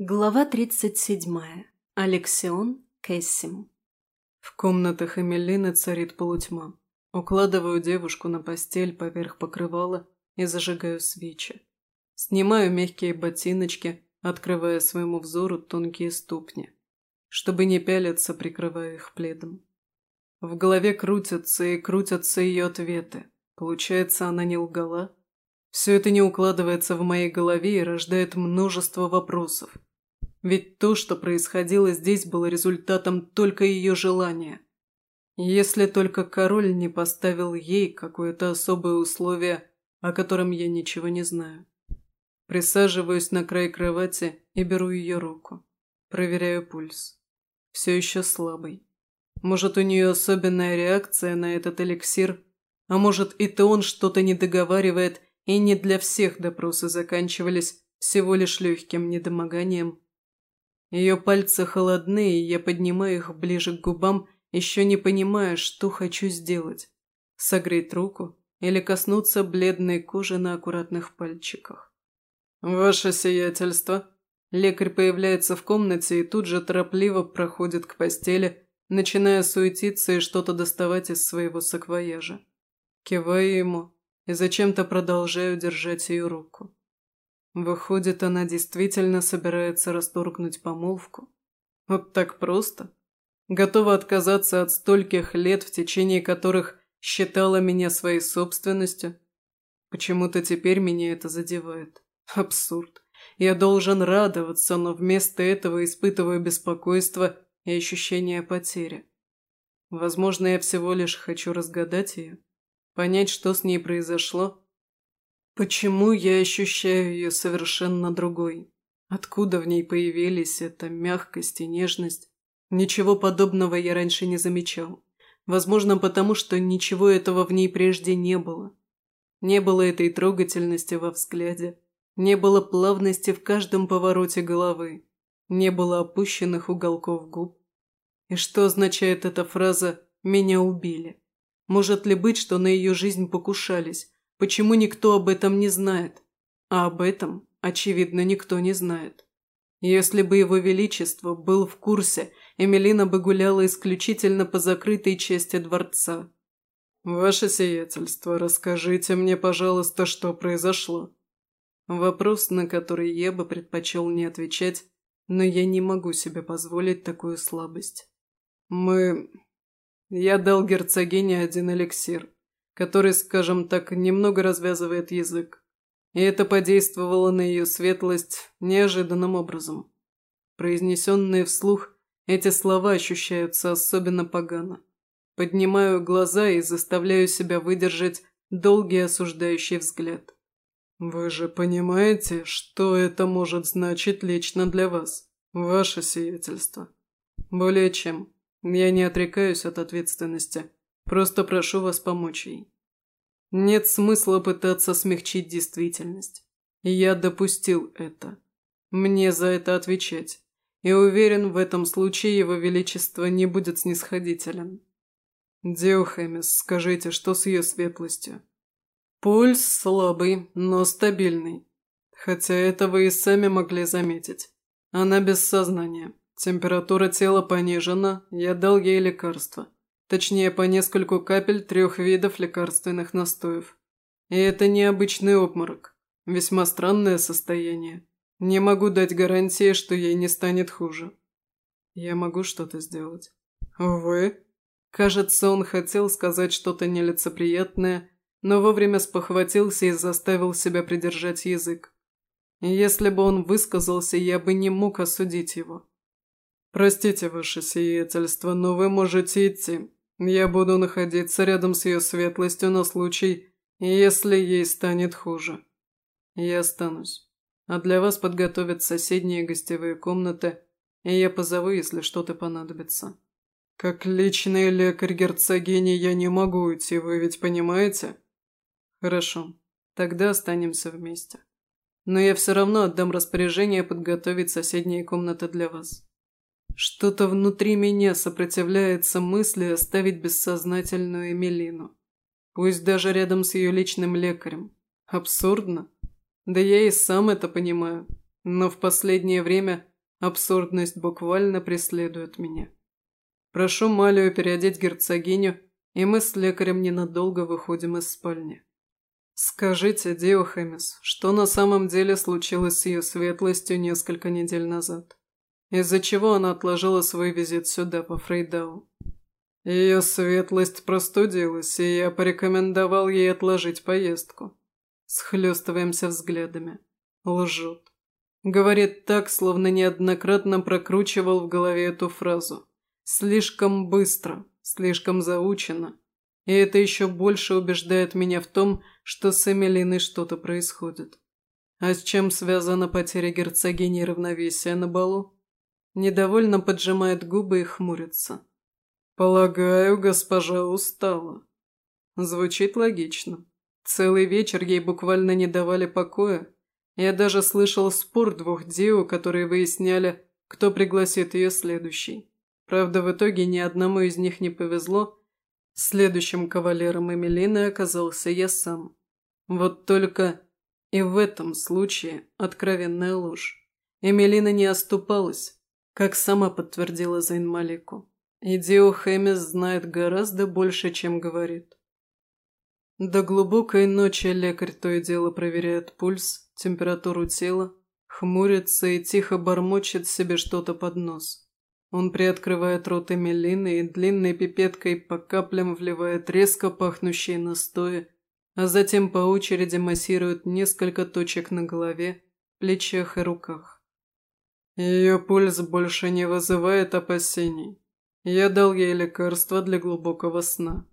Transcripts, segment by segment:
Глава 37. Алексион Кессим. В комнатах Эмилины царит полутьма. Укладываю девушку на постель поверх покрывала и зажигаю свечи. Снимаю мягкие ботиночки, открывая своему взору тонкие ступни. Чтобы не пялиться, прикрываю их пледом. В голове крутятся и крутятся ее ответы. Получается, она не лгала? Все это не укладывается в моей голове и рождает множество вопросов. Ведь то, что происходило здесь, было результатом только ее желания. Если только король не поставил ей какое-то особое условие, о котором я ничего не знаю. Присаживаюсь на край кровати и беру ее руку. Проверяю пульс. Все еще слабый. Может, у нее особенная реакция на этот эликсир, а может, это он что-то не договаривает и не для всех допросы заканчивались всего лишь легким недомоганием. Ее пальцы холодны, и я поднимаю их ближе к губам, еще не понимая, что хочу сделать. Согреть руку или коснуться бледной кожи на аккуратных пальчиках. «Ваше сиятельство!» Лекарь появляется в комнате и тут же торопливо проходит к постели, начиная суетиться и что-то доставать из своего саквояжа. Киваю ему, и зачем-то продолжаю держать ее руку. Выходит, она действительно собирается расторгнуть помолвку? Вот так просто? Готова отказаться от стольких лет, в течение которых считала меня своей собственностью? Почему-то теперь меня это задевает. Абсурд. Я должен радоваться, но вместо этого испытываю беспокойство и ощущение потери. Возможно, я всего лишь хочу разгадать ее понять, что с ней произошло. Почему я ощущаю ее совершенно другой? Откуда в ней появились эта мягкость и нежность? Ничего подобного я раньше не замечал. Возможно, потому что ничего этого в ней прежде не было. Не было этой трогательности во взгляде. Не было плавности в каждом повороте головы. Не было опущенных уголков губ. И что означает эта фраза «меня убили»? Может ли быть, что на ее жизнь покушались? Почему никто об этом не знает? А об этом, очевидно, никто не знает. Если бы его величество был в курсе, Эмилина бы гуляла исключительно по закрытой части дворца. «Ваше сиятельство, расскажите мне, пожалуйста, что произошло?» Вопрос, на который я бы предпочел не отвечать, но я не могу себе позволить такую слабость. «Мы я дал герцогине один эликсир, который, скажем так, немного развязывает язык. И это подействовало на ее светлость неожиданным образом. Произнесенные вслух, эти слова ощущаются особенно погано. Поднимаю глаза и заставляю себя выдержать долгий осуждающий взгляд. «Вы же понимаете, что это может значить лично для вас, ваше сиятельство?» «Более чем. Я не отрекаюсь от ответственности, просто прошу вас помочь ей. Нет смысла пытаться смягчить действительность. Я допустил это. Мне за это отвечать. И уверен, в этом случае его величество не будет снисходителен. Диохемис, скажите, что с ее светлостью? Пульс слабый, но стабильный. Хотя это вы и сами могли заметить. Она без сознания. Температура тела понижена, я дал ей лекарства. Точнее, по нескольку капель трех видов лекарственных настоев. И это необычный обморок. Весьма странное состояние. Не могу дать гарантии, что ей не станет хуже. Я могу что-то сделать. Вы? Кажется, он хотел сказать что-то нелицеприятное, но вовремя спохватился и заставил себя придержать язык. Если бы он высказался, я бы не мог осудить его. «Простите, ваше сиятельство, но вы можете идти. Я буду находиться рядом с ее светлостью на случай, если ей станет хуже. Я останусь. А для вас подготовят соседние гостевые комнаты, и я позову, если что-то понадобится. Как личный лекарь герцогини я не могу уйти, вы ведь понимаете? Хорошо, тогда останемся вместе. Но я все равно отдам распоряжение подготовить соседние комнаты для вас. Что-то внутри меня сопротивляется мысли оставить бессознательную Эмилину. Пусть даже рядом с ее личным лекарем. Абсурдно. Да я и сам это понимаю. Но в последнее время абсурдность буквально преследует меня. Прошу Малию переодеть герцогиню, и мы с лекарем ненадолго выходим из спальни. Скажите, Диохемис, что на самом деле случилось с ее светлостью несколько недель назад? Из-за чего она отложила свой визит сюда, по Фрейдау? Ее светлость простудилась, и я порекомендовал ей отложить поездку. Схлестываемся взглядами. Лжет. Говорит так, словно неоднократно прокручивал в голове эту фразу. Слишком быстро, слишком заучено. И это еще больше убеждает меня в том, что с Эмилиной что-то происходит. А с чем связана потеря герцогини равновесия на балу? Недовольно поджимает губы и хмурится. «Полагаю, госпожа устала». Звучит логично. Целый вечер ей буквально не давали покоя. Я даже слышал спор двух дио, которые выясняли, кто пригласит ее следующий. Правда, в итоге ни одному из них не повезло. Следующим кавалером Эмилины оказался я сам. Вот только и в этом случае откровенная ложь. Эмилина не оступалась, как сама подтвердила Зайн Малику. И Дио Хэмис знает гораздо больше, чем говорит. До глубокой ночи лекарь то и дело проверяет пульс, температуру тела, хмурится и тихо бормочет себе что-то под нос. Он приоткрывает рот Эмилины и длинной пипеткой по каплям вливает резко пахнущие настои, а затем по очереди массирует несколько точек на голове, плечах и руках. Ее пульс больше не вызывает опасений. Я дал ей лекарство для глубокого сна.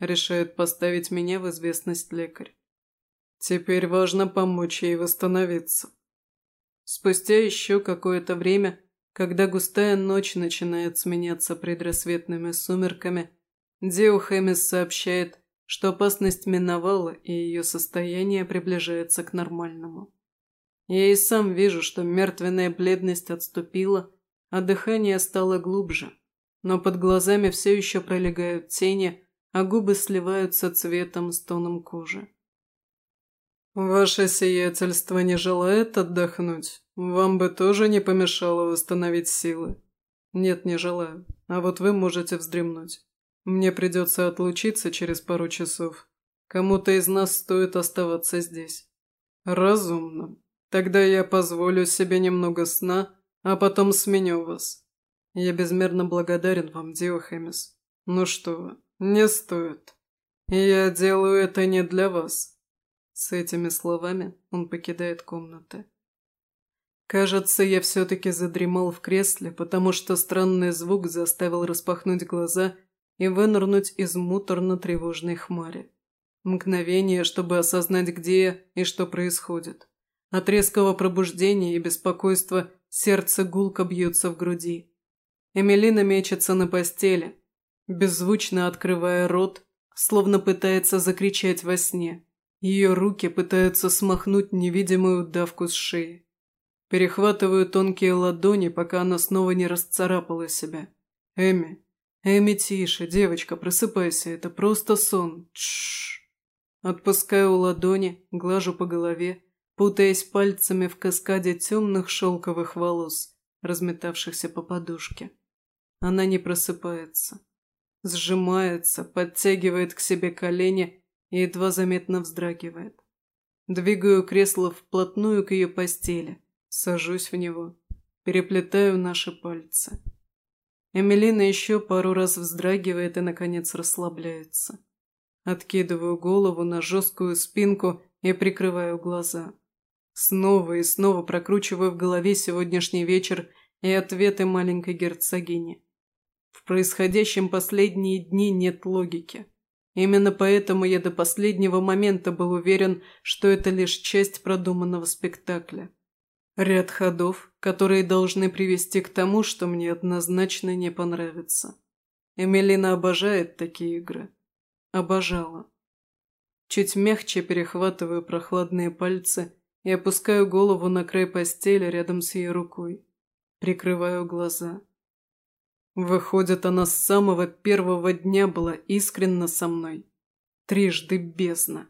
Решает поставить меня в известность лекарь. Теперь важно помочь ей восстановиться. Спустя еще какое-то время, когда густая ночь начинает сменяться предрассветными сумерками, Дио Хэмис сообщает, что опасность миновала и ее состояние приближается к нормальному. Я и сам вижу, что мертвенная бледность отступила, а дыхание стало глубже но под глазами все еще пролегают тени, а губы сливаются цветом с тоном кожи. «Ваше сиятельство не желает отдохнуть? Вам бы тоже не помешало восстановить силы?» «Нет, не желаю. А вот вы можете вздремнуть. Мне придется отлучиться через пару часов. Кому-то из нас стоит оставаться здесь». «Разумно. Тогда я позволю себе немного сна, а потом сменю вас. Я безмерно благодарен вам, Диохемис. Ну что вы, не стоит. Я делаю это не для вас. С этими словами он покидает комнаты. Кажется, я все-таки задремал в кресле, потому что странный звук заставил распахнуть глаза и вынырнуть из муторно-тревожной хмари. Мгновение, чтобы осознать, где я и что происходит. От резкого пробуждения и беспокойства сердце гулко бьется в груди. Эмилина мечется на постели, беззвучно открывая рот, словно пытается закричать во сне. Ее руки пытаются смахнуть невидимую давку с шеи. Перехватываю тонкие ладони, пока она снова не расцарапала себя. «Эми, Эми, тише, девочка, просыпайся, это просто сон. Тш. Отпускаю ладони, глажу по голове, путаясь пальцами в каскаде темных шелковых волос, разметавшихся по подушке. Она не просыпается. Сжимается, подтягивает к себе колени и едва заметно вздрагивает. Двигаю кресло вплотную к ее постели, сажусь в него, переплетаю наши пальцы. Эмилина еще пару раз вздрагивает и, наконец, расслабляется. Откидываю голову на жесткую спинку и прикрываю глаза. Снова и снова прокручиваю в голове сегодняшний вечер и ответы маленькой герцогини. В происходящем последние дни нет логики. Именно поэтому я до последнего момента был уверен, что это лишь часть продуманного спектакля. Ряд ходов, которые должны привести к тому, что мне однозначно не понравится. Эмилина обожает такие игры. Обожала. Чуть мягче перехватываю прохладные пальцы и опускаю голову на край постели рядом с ее рукой. Прикрываю глаза. Выходит, она с самого первого дня была искренна со мной. Трижды бездна.